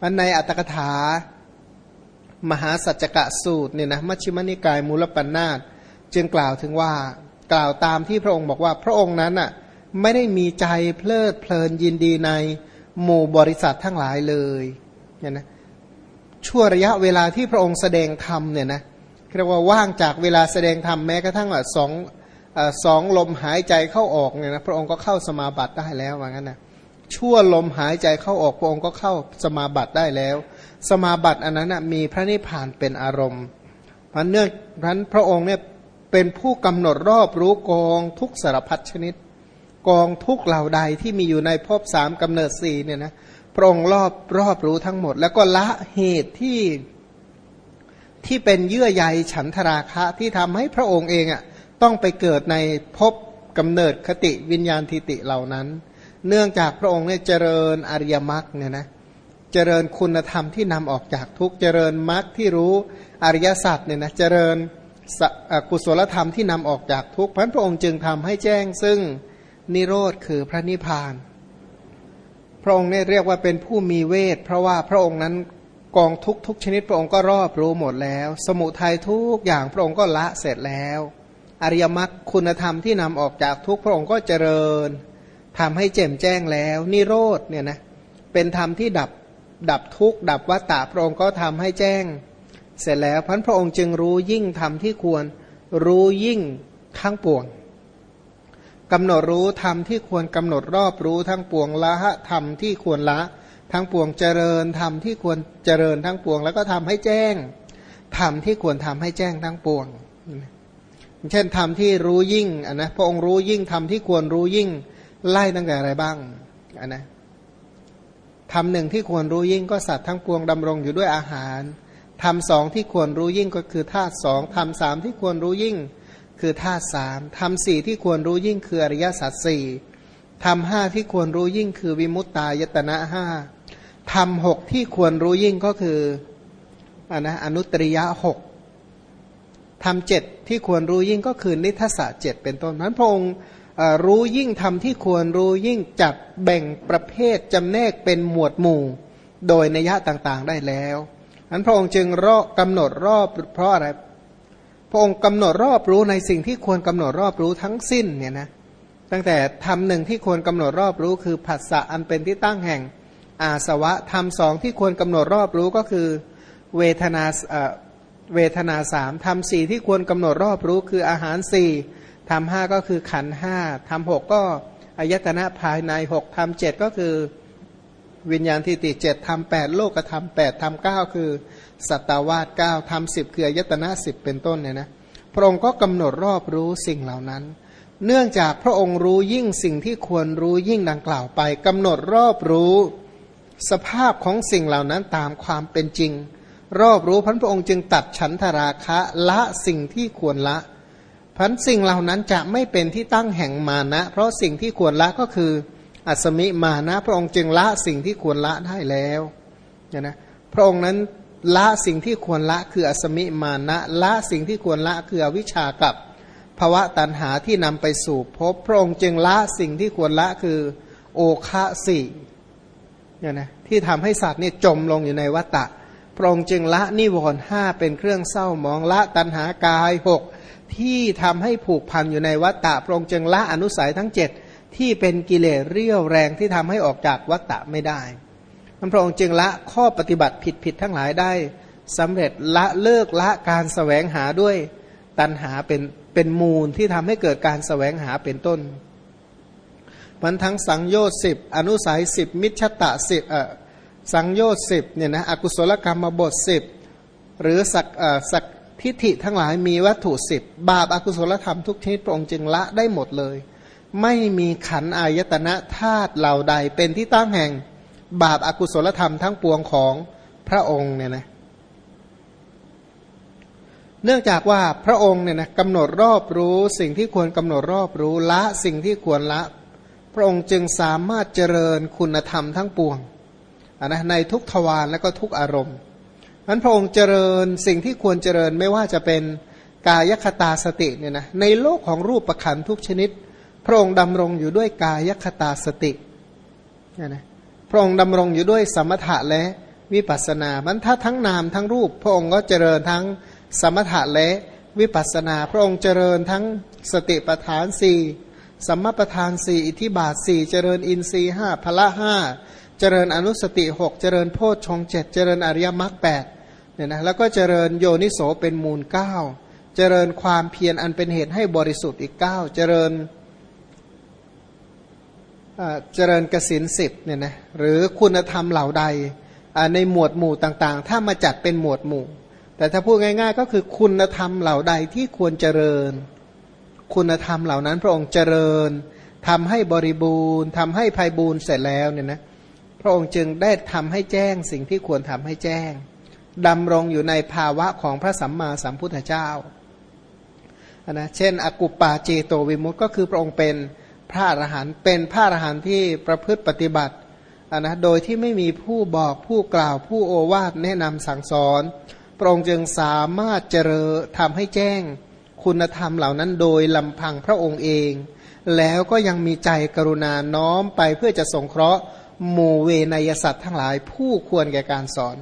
มันในอัตถกถามหาสัจกะสูตรเนี่ยนะมัชฌิมนิกายมูลปัญนาตจึงกล่าวถึงว่ากล่าวตามที่พระองค์บอกว่าพระองค์นั้นอะไม่ได้มีใจเพลิดเพลินยินดีในหมู่บริษัททั้งหลายเลยเนี่ยนะชั่วระยะเวลาที่พระองค์แสดงธรรมเนี่ยนะเรียกว่าว่างจากเวลาแสดงธรรมแม้กระทั่งสองสองลมหายใจเข้าออกเนี่ยนะพระองค์ก็เข้าสมาบัติได้แล้วว่างั้นนะ ชั่วลมหายใจเข้าออกพระองค์ก็เข้าสมาบัติได้แล้ว สมาบัติอันนั้นนะมีพระนิพพานเป็นอารมณ์พันเนื่องพันพระองค์เนี่ยเป็นผู้กำหนดรอบรู้กองทุกสารพัดชนิด กองทุกเหล่าใดที่มีอยู่ในภพสามกำเนิดสี่เนี่ยนะพระองค์รอบรอบรู้ทั้งหมด แล้วก็ละเหตุที่ที่เป็นเยื่อใยฉันทราคะที่ทำให้พระองค์เองอะ่ะต้องไปเกิดในภพกำเนิดคติวิญญาณทิติเหล่านั้น เนื่องจากพระองค์เนี่ยเจริญอริยมรรคเนี่ยนะเจริญคุณธรรมที่นำออกจากทุกเจริญมรรคที่รู้อริยสัจเนี่ยนะเจริญกุศลธรรมที่นำออกจากทุกพันพระองค์จึงทำให้แจ้งซึ่งนิโรธคือพระนิพพาน พระองค์เนี่ยเรียกว่าเป็นผู้มีเวท เพราะว่าพระองค์นั้นกองทุกทุกชนิดพระองค์ก็รอบรู้หมดแล้ว สมุทัยทุกอย่างพระองค์ก็ละเสร็จแล้ว อริยมรรคคุณธรรมที่นำออกจากทุกพระองค์ก็เจริญ ทำให้แจ่มแจ้งแล้ว นิโรธเนี่ยนะเป็นธรรมที่ดับดับทุกข์ดับวัตตะพระองค์ก็ทำให้แจ้ง เสร็จแล้วพันพระองค์จึงรู้ยิ่งธรรมที่ควรรู้ยิ่งทั้งปวงกำหนดรู้ธรรมที่ควรกำหนดรอบรู้ทั้งปวงละธรรมที่ควรละ ทั้งปวงเจริญธรรมที่ควรเจริญทั้งปวง แล้วก็ทำให้แจ้งธรรมที่ควรทำให้แจ้งทั้งปวง เช่นธรรมที่รู้ยิ่งอันนะพระองค์รู้ยิ่งธรรมที่ควรรู้ยิ่ง ไล่ตั้งแต่อะไรบ้างอันนะธรรมหนึ่งที่ควรรู้ยิ่งก็สัตว์ทั้งปวงดำรงอยู่ด้วยอาหารธรรมสองที่ควรรู้ยิ่งก็คือธาตุสองธรรมสามที่ควรรู้ยิ่ง คือธาตุสามธรรมสี่ที่ควรรู้ยิ่งคืออริยสัจสี่ธรรมห้าที่ควรรู้ยิ่งคือวิมุตตายตนะห้าธรรมหกที่ควรรู้ยิ่งก็คืออนะอนุตริยะหกธรรมเจ็ดที่ควรรู้ยิ่งก็คือนิทัศเจ็ดเป็นต้นนั้นพระองค์ รู้ยิ่งธรรมที่ควรรู้ยิ่งจัดแบ่งประเภทจำแนกเป็นหมวดหมู่ โดยนัยะต่างๆได้แล้วนั้นพระองค์จึงรอบกำหนดรอบเพราะอะไร พระองค์กำหนดรอบรู้ในสิ่งที่ควรกำหนดรอบรู้ทั้งสิ้นเนี่ยนะตั้งแต่ธรรมหนึ่งที่ควรกำหนดรอบรู้คือผัสสะอันเป็นที่ตั้งแห่งอาสวะธรรมสองที่ควรกำหนดรอบรู้ก็คือเวทนาเวทนาสามธรรมสี่ที่ควรกำหนดรอบรู้คืออาหารสี่ ธรรมห้าก็คือขันห้าธรรมหกก็อายตนะภายในหกธรรมเจ็ดก็คือวิญญาณทิฏฐิเจ็ดธรรมแปดโลกธรรมแปดธรรมเก้าคือ สัตวาสเก้าธรรมสิบคืออายตนะสิบเป็นต้นเนี่ยนะพระองค์ก็กำหนดรอบรู้สิ่งเหล่านั้น เนื่องจากพระองค์รู้ยิ่งสิ่งที่ควรรู้ยิ่งดังกล่าวไปกำหนดรอบรู้สภาพของสิ่งเหล่านั้นตามความเป็นจริง รอบรู้พันพระองค์จึงตัดฉันทราคะละสิ่งที่ควรละ พันสิ่งเหล่านั้นจะไม่เป็นที่ตั้งแห่งมานะ เพราะสิ่งที่ควรละก็คืออัศมิมานะ พระองค์จึงละสิ่งที่ควรละได้แล้วเนี่ยนะพระองค์นั้นละสิ่งที่ควรละคืออัศมิมานะละสิ่งที่ควรละคืออวิชากับภวะตันหาที่นำไปสู่พบพระองค์จึงละสิ่งที่ควรละคือโอคะสี่เนี่ยนะที่ทำให้สัตว์เนี่ยจมลงอยู่ในวัฏฏะพระองค์จึงละนิวรณ์ห้าเป็นเครื่องเศร้ามองละตัณหากายหก ที่ทำให้ผูกพันอยู่ในวัฏฏะพระองค์จึงละอนุสัยทั้งเจ็ดที่เป็นกิเลสเรี่ยวแรงที่ทำให้ออกจากวัฏฏะไม่ได้พระองค์จึงละข้อปฏิบัติผิดผิดทั้งหลายได้สำเร็จละเลิกละการสแสวงหาด้วยตัณหาเป็นเป็นมูลที่ทำให้เกิดการสแสวงหาเป็นต้นมันทั้งสังโยชน์สิบอนุสัยสิบมิชตะสิบเอ่อสังโยชน์สิบเนี่ยนะอกุศลกรรมบทสิบหรือสักเอ่อสัก ทิฏฐิทั้งหลายมีวัตถุสิบบาปอากุศลธรรมทุกชนิดพระองค์จึงละได้หมดเลย ไม่มีขันอายตนะธาตุเหล่าใดเป็นที่ตั้งแห่งบาปอากุศลธรรมทั้งปวงของพระองค์เนี่ยนะเนื่องจากว่าพระองค์เนี่ยนะกำหนดรอบรู้สิ่งที่ควรกำหนดรอบรู้ละสิ่งที่ควรละ พระองค์จึงสามารถเจริญคุณธรรมทั้งปวงนะในทุกทวารและก็ทุกอารมณ์ นั้นพระองค์เจริญสิ่งที่ควรเจริญไม่ว่าจะเป็นกายคตาสติเนี่ยนะในโลกของรูปประคันทุกชนิด พระองค์ดำรงอยู่ด้วยกายคตาสติเนี่ยนะพระองค์ดำรงอยู่ด้วยสมถะและวิปัสนามันถ้าทั้งนามทั้งรูป พระองค์ก็เจริญทั้งสมถะและวิปัสนา พระองค์เจริญทั้งสติปัฏฐานสี่สัมมาปัฏฐานสี่อิทิบาทสี่เจริญอินทรีห้าพละห้าเจริญอนุสติหกเจริญโพชฌงเจ็ดเจริญอริยมรรคแปด เนี่ยนะแล้วก็เจริญโยนิโสเป็นมูลเก้าเจริญความเพียรอันเป็นเหตุให้บริสุทธิ์อีกเก้าเจริญเจริญกสินสิบเนี่ยนะหรือคุณธรรมเหล่าใดในหมวดหมู่ต่างๆ ถ้ามาจัดเป็นหมวดหมู่ แต่ถ้าพูดง่าย ๆ ก็คือคุณธรรมเหล่าใดที่ควรเจริญ คุณธรรมเหล่านั้นพระองค์เจริญทำให้บริบูรณ์ทำให้ภัยบูรณ์เสร็จแล้วเนี่ยนะพระองค์จึงได้ทำให้แจ้งสิ่งที่ควรทำให้แจ้ง ดำรงอยู่ในภาวะของพระสัมมาสัมพุทธเจ้านะเช่น อกุปปาเจโตวิมุตต์ก็คือพระองค์เป็นพระอรหันต์เป็นพระอรหันต์ที่ประพฤติปฏิบัตินะโดยที่ไม่มีผู้บอกผู้กล่าวผู้โอวาทแนะนำสั่งสอนพระองค์จึงสามารถเจริญทำให้แจ้งคุณธรรมเหล่านั้นโดยลำพังพระองค์เอง แล้วก็ยังมีใจกรุณาน้อมไปเพื่อจะสงเคราะห์หมู่เวนยสัตว์ทั้งหลายผู้ควรแก่การสอน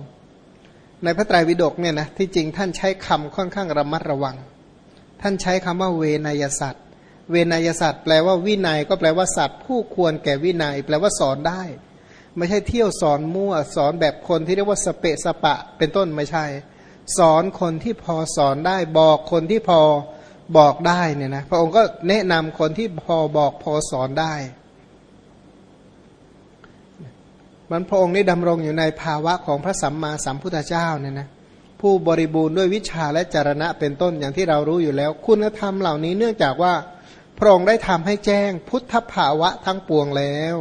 ในพระไตรปิฎกเนี่ยนะที่จริงท่านใช้คำค่อนข้างระมัดระวัง ท่านใช้คำว่าเวนยสัตว์เวนยสัตว์แปลว่าวินัยก็แปลว่าสัตว์ผู้ควรแก่วินัย แปลว่าสอนได้ ไม่ใช่เที่ยวสอนมั่วสอนแบบคนที่เรียกว่าสเปะสปะ เป็นต้นไม่ใช่ สอนคนที่พอสอนได้ บอกคนที่พอบอกได้เนี่ยนะพระองค์ก็แนะนำคนที่พอบอกพอสอนได้ มันพระองค์นี้ดำรงอยู่ในภาวะของพระสัมมาสัมพุทธเจ้าเนี่ยนะผู้บริบูรณ์ด้วยวิชาและจารณะเป็นต้นอย่างที่เรารู้อยู่แล้ว คุณธรรมเหล่านี้เนื่องจากว่าพระองค์ได้ทำให้แจ้งพุทธภาวะทั้งปวงแล้ว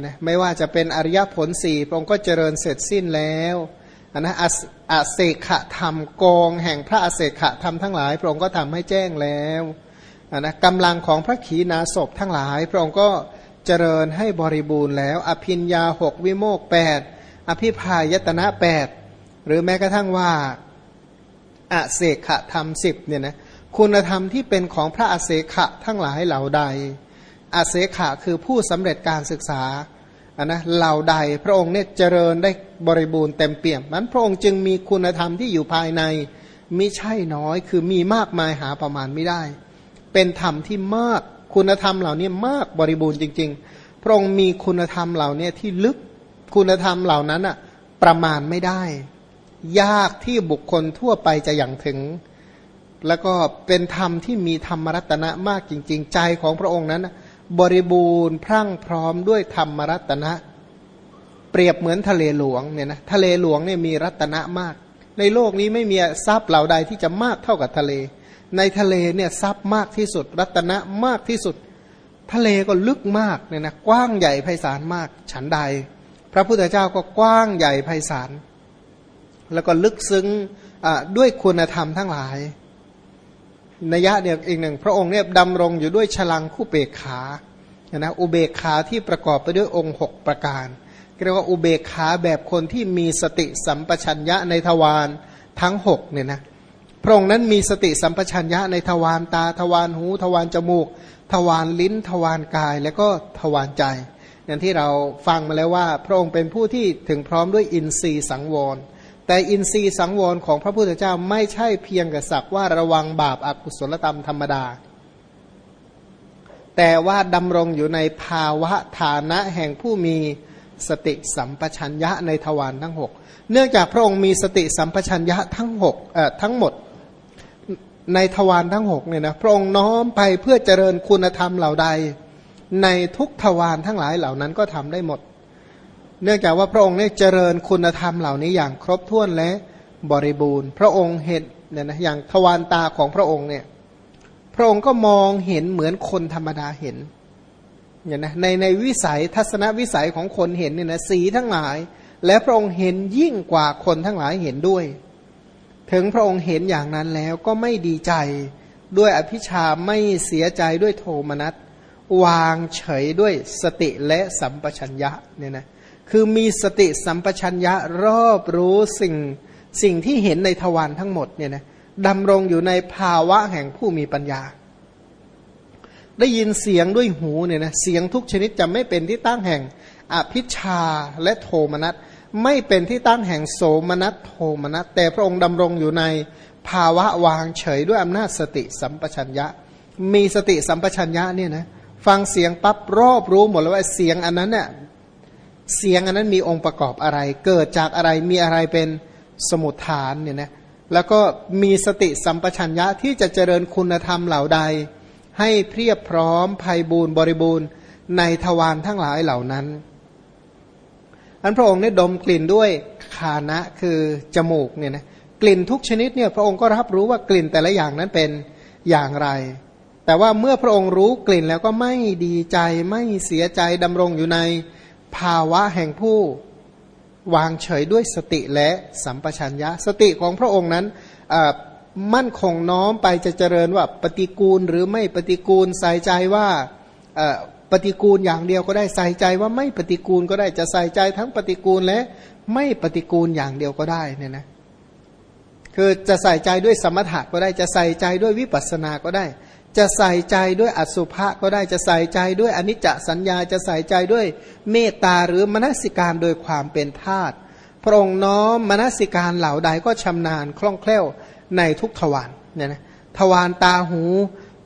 นะไม่ว่าจะเป็นอริยผลสี่พระองค์ก็เจริญเสร็จสิ้นแล้วนะอาเสขะธรรมกองแห่งพระอาเสขะธรรมทั้งหลาย พระองค์ก็ทำให้แจ้งแล้วนะกำลังของพระขีณาสพทั้งหลาย พระองค์ก็ เจริญให้บริบูรณ์แล้ว อภินยาหกวิโมกแปดอภิพายตนะแปดหรือแม้กระทั่งว่าอาเสขธรรมสิบเนี่ยนะคุณธรรมที่เป็นของพระอาเสขะทั้งหลายเหล่าใดอาเสขะคือผู้สำเร็จการศึกษาอันนะเหล่าใดพระองค์เนี่ยเจริญได้บริบูรณ์เต็มเปี่ยมมันพระองค์จึงมีคุณธรรมที่อยู่ภายในมิใช่น้อย คือมีมากมายหาประมาณไม่ได้ เป็นธรรมที่มาก คุณธรรมเหล่านี้มากบริบูรณ์จริง ๆ พระองค์มีคุณธรรมเหล่านี้ที่ลึกคุณธรรมเหล่านั้นอะประมาณไม่ได้ ยากที่บุคคลทั่วไปจะอย่างถึง แล้วก็เป็นธรรมที่มีธรรมรัตนะมากจริง ๆ ใจของพระองค์นั้น บริบูรณ์พรั่งพร้อมด้วยธรรมรัตนะ เปรียบเหมือนทะเลหลวงเนี่ยนะทะเลหลวงเนี่ยมีรัตนะมาก ในโลกนี้ไม่มีทรัพย์เหล่าใดที่จะมากเท่ากับทะเล ในทะเลเนี่ยทรัพย์มากที่สุด รัตนะมากที่สุด ทะเลก็ลึกมากเนี่ยนะกว้างใหญ่ไพศาลมาก ฉันใด พระพุทธเจ้าก็กว้างใหญ่ไพศาลแล้วก็ลึกซึ้งด้วยคุณธรรมทั้งหลายนัยะเดียวอีกหนึ่ง พระองค์เนี่ยดำรงอยู่ด้วยฉลังคู่เบกขานะอุเบกขาที่ประกอบไปด้วยองค์ 6 ประการเรียกว่าอุเบกขาแบบคนที่มีสติสัมปชัญญะในทวารทั้ง6เนี่ยนะ ระองค์นั้นมีสติสัมปชัญญะในทวารตาทวารหู ทวารจมูก ทวารลิ้น ทวารกาย และก็ทวารใจ อย่างที่เราฟังมาแล้วว่า พระองค์เป็นผู้ที่ถึงพร้อมด้วยอินทรีย์สังวร แต่อินทรีย์สังวรของพระพุทธเจ้าไม่ใช่เพียงกับสักว่าระวังบาปอากุศลธรรมธรรมดา แต่ว่าดำรงอยู่ในภาวะฐานะแห่งผู้มีสติสัมปชัญญะในทวารทั้งหกเนื่องจากพระองค์มีสติสัมปชัญญะทั้งหกเอ่อทั้งหมด ในทวารทั้งหกเนี่ยนะพระองค์น้อมไปเพื่อเจริญคุณธรรมเหล่าใด ในทุกทวารทั้งหลายเหล่านั้นก็ทำได้หมด เนื่องจากว่าพระองค์เนี่ยเจริญคุณธรรมเหล่านี้อย่างครบถ้วนและบริบูรณ์ พระองค์เห็นเนี่ยนะอย่างทวารตาของพระองค์เนี่ยพระองค์ก็มองเห็นเหมือนคนธรรมดาเห็นเนี่ยนะในในวิสัยทัศนวิสัยของคนเห็นเนี่ยนะสีทั้งหลาย และพระองค์เห็นยิ่งกว่าคนทั้งหลายเห็นด้วย ถึงพระองค์เห็นอย่างนั้นแล้วก็ไม่ดีใจด้วยอภิชาไม่เสียใจด้วยโทมนัสวางเฉยด้วยสติและสัมปชัญญะเนี่ยนะคือมีสติสัมปชัญญะรอบรู้สิ่งสิ่งที่เห็นในทวารทั้งหมดเนี่ยนะดำรงอยู่ในภาวะแห่งผู้มีปัญญา ได้ยินเสียงด้วยหูเนี่ยนะเสียงทุกชนิดจะไม่เป็นที่ตั้งแห่งอภิชาและโทมนัส ไม่เป็นที่ตั้งแห่งโสมนัสโทมนัสแต่พระองค์ดำรงอยู่ในภาวะวางเฉยด้วยอำนาจสติสัมปชัญญะ มีสติสัมปชัญญะเนี่ยนะฟังเสียงปั๊บรอบรู้หมดแล้วว่าเสียงอันนั้นเนี่ยเสียงอันนั้นมีองค์ประกอบอะไร เกิดจากอะไรมีอะไรเป็นสมุทฐานเนี่ยนะแล้วก็มีสติสัมปชัญญะที่จะเจริญคุณธรรมเหล่าใด ให้เพียบพร้อมภัยบูรณ์บริบูรณ์ในทวารทั้งหลายเหล่านั้น อันพระองค์เนี่ยดมกลิ่นด้วยคานะคือจมูกเนี่ยนะกลิ่นทุกชนิดเนี่ยพระองค์ก็รับรู้ว่ากลิ่นแต่ละอย่างนั้นเป็นอย่างไร แต่ว่าเมื่อพระองค์รู้กลิ่นแล้วก็ไม่ดีใจไม่เสียใจดำรงอยู่ในภาวะแห่งผู้วางเฉยด้วยสติและสัมปชัญญะ สติของพระองค์นั้นมั่นคงน้อมไปจะเจริญว่าปฏิกูลหรือไม่ปฏิกูลใส่ใจว่า ปฏิกูลอย่างเดียวก็ได้ใส่ใจว่าไม่ปฏิกูลก็ได้จะใส่ใจทั้งปฏิกูลและไม่ปฏิกูลอย่างเดียวก็ได้เนี่ยนะคือจะใส่ใจด้วยสมถะก็ได้จะใส่ใจด้วยวิปัสสนาก็ได้ จะใส่ใจด้วยอสุภะก็ได้จะใส่ใจด้วยอนิจจสัญญาจะใส่ใจด้วยเมตตาหรือมนสิการโดยความเป็นธาตุพระองค์น้อมมนสิการเหล่าใดก็ชำนาญคล่องแคล่วในทุกทวารเนี่ยนะทวารตาหู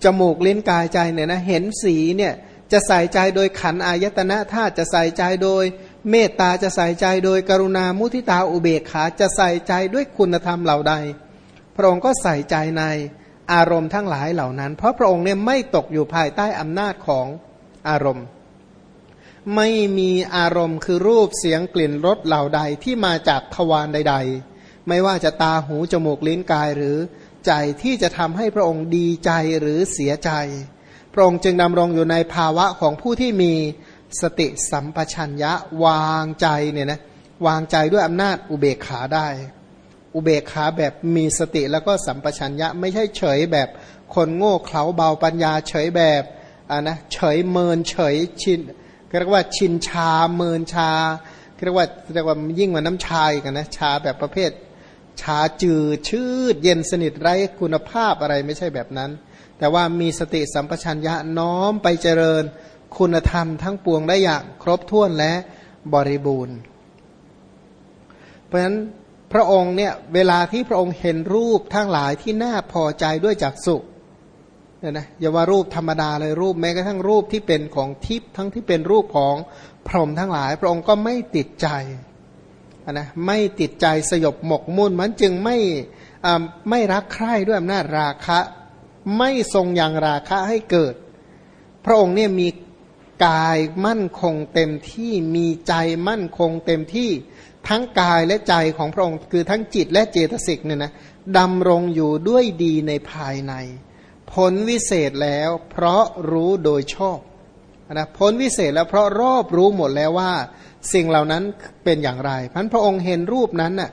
จมูกลิ้นกายใจเนี่ยนะเห็นสีเนี่ย จะใส่ใจโดยขันอายตนะธาตุจะใส่ใจโดย เมตตาจะใส่ใจโดยกรุณามุทิตาอุเบกขาจะใส่ใจด้วยคุณธรรมเหล่าใด พระองค์ก็ใส่ใจในอารมณ์ทั้งหลายเหล่านั้น เพราะพระองค์เนี่ยไม่ตกอยู่ภายใต้อำนาจของอารมณ์ ไม่มีอารมณ์คือรูปเสียงกลิ่นรสเหล่าใดที่มาจากทวารใด ๆ ไม่ว่าจะตาหูจมูกลิ้นกายหรือใจที่จะทำให้พระองค์ดีใจหรือเสียใจ พระองค์จึงดำรงอยู่ในภาวะของผู้ที่มีสติสัมปชัญญะวางใจเนี่ยนะวางใจด้วยอำนาจอุเบกขาได้ อุเบกขาแบบมีสติแล้วก็สัมปชัญญะไม่ใช่เฉยแบบคนโง่เขลาเบาปัญญา เฉยแบบอ่านะเฉยเมินเฉยชินเรียกว่าชินชาเมินชาเรียกว่าเรียกว่ายิ่งกว่าน้ำชาอีกนนะชาแบบประเภทชาจืดชืดเย็นสนิทไร้คุณภาพอะไรไม่ใช่แบบนั้น แต่ว่ามีสติสัมปชัญญะน้อมไปเจริญคุณธรรมทั้งปวงได้อย่างครบถ้วนและบริบูรณ์ เพราะฉะนั้นพระองค์เนี่ยเวลาที่พระองค์เห็นรูปทั้งหลายที่น่าพอใจด้วยจักสุเนี่ยนะอย่าว่ารูปธรรมดาเลยรูปแม้กระทั่งรูปที่เป็นของทิพย์ทั้งที่เป็นรูปของพรหมทั้งหลาย พระองค์ก็ไม่ติดใจนะไม่ติดใจสยบหมกมุ่นมันจึงไม่ไม่รักใคร่ด้วยอำนาจราคะ ไม่ทรงยังราคะให้เกิด พระองค์เนี่ยมีกายมั่นคงเต็มที่มีใจมั่นคงเต็มที่ทั้งกายและใจของพระองค์ คือทั้งจิตและเจตสิกเนี่ยนะดำรงอยู่ด้วยดีในภายใน ผลวิเศษแล้วเพราะรู้โดยชอบนะผลวิเศษแล้วเพราะรอบรู้หมดแล้วว่า สิ่งเหล่านั้นเป็นอย่างไรพันพระองค์เห็นรูปนั้นน่ะ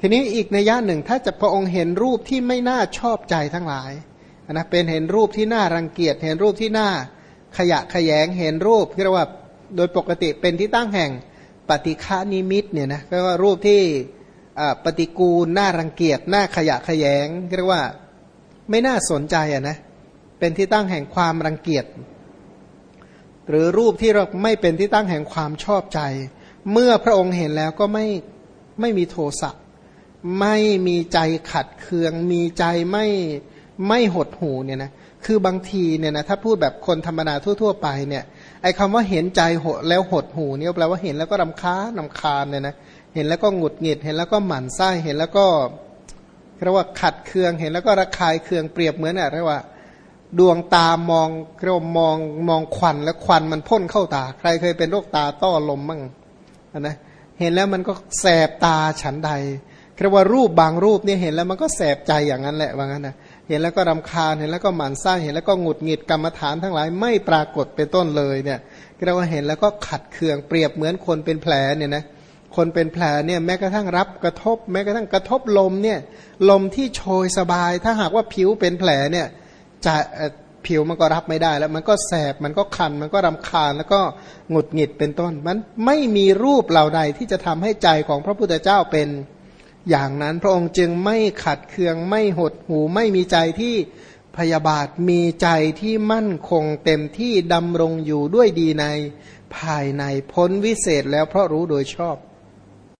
ทีนี้อีกในย่าหนึ่งถ้าจะพระองค์เห็นรูปที่ไม่น่าชอบใจทั้งหลาย นะเป็นเห็นรูปที่น่ารังเกียจเห็นรูปที่น่าขยะขยงเห็นรูปเรียกว่าโดยปกติเป็นที่ตั้งแห่งปฏิฆานิมิตเนี่ยนะก็ว่ารูปที่ปฏิกูลน่ารังเกียจน่าขยะขยงเรียกว่าไม่น่าสนใจอะนะเป็นที่ตั้งแห่งความรังเกียจ หรือรูปที่เราไม่เป็นที่ตั้งแห่งความชอบใจ เมื่อพระองค์เห็นแล้วก็ไม่ไม่มีโทสะไม่มีใจขัดเคือง มีใจไม่ ไม่หดหูเนี่ยนะคือบางทีเนี่ยนะถ้าพูดแบบคนธรรมดาทั่ว ๆ ไปเนี่ยไอ้คาว่าเห็นใจหดแล้วหดหูเนี่ยแปลว่าเห็นแล้วก็รำคาญรำคาญเนี่ยนะเห็นแล้วก็หงุดหงิดเห็นแล้วก็หมั่นไส้เห็นแล้วก็เรียกว่าขัดเคืองเห็นแล้วก็ระคายเคืองเปรียบเหมือนอะไรว่า ดวงตามองเรียกว่ามองมองควันแล้วควันมันพ่นเข้าตา ใครเคยเป็นโรคตาต้อลมมั่งนะเห็นแล้วมันก็แสบตาฉันใดเรียกว่ารูปบางรูปเนี่ยเห็นแล้วมันก็แสบใจอย่างนั้นแหละว่างั้นนะ เห็นแล้วก็รำคาญเห็นแล้วก็หมั่นไส้เห็นแล้วก็หงุดหงิดกรรมฐานทั้งหลายไม่ปรากฏเป็นต้นเลยเนี่ยเราว่าเห็นแล้วก็ขัดเคืองเปรียบเหมือนคนเป็นแผลเนี่ยนะคนเป็นแผลเนี่ยแม้กระทั่งรับกระทบ แม้กระทั่งกระทบลมเนี่ยลมที่โชยสบาย ถ้าหากว่าผิวเป็นแผลเนี่ยจะผิวมันก็รับไม่ได้แล้วมันก็แสบมันก็คันมันก็รำคาญแล้วก็หงุดหงิดเป็นต้น มันไม่มีรูปเหล่าใดที่จะทำให้ใจของพระพุทธเจ้าเป็น อย่างนั้นพระองค์จึงไม่ขัดเคืองไม่หดหูไม่มีใจที่พยาบาทมีใจที่มั่นคงเต็มที่ดำรงอยู่ด้วยดีในภายในพ้นวิเศษแล้วเพราะรู้โดยชอบ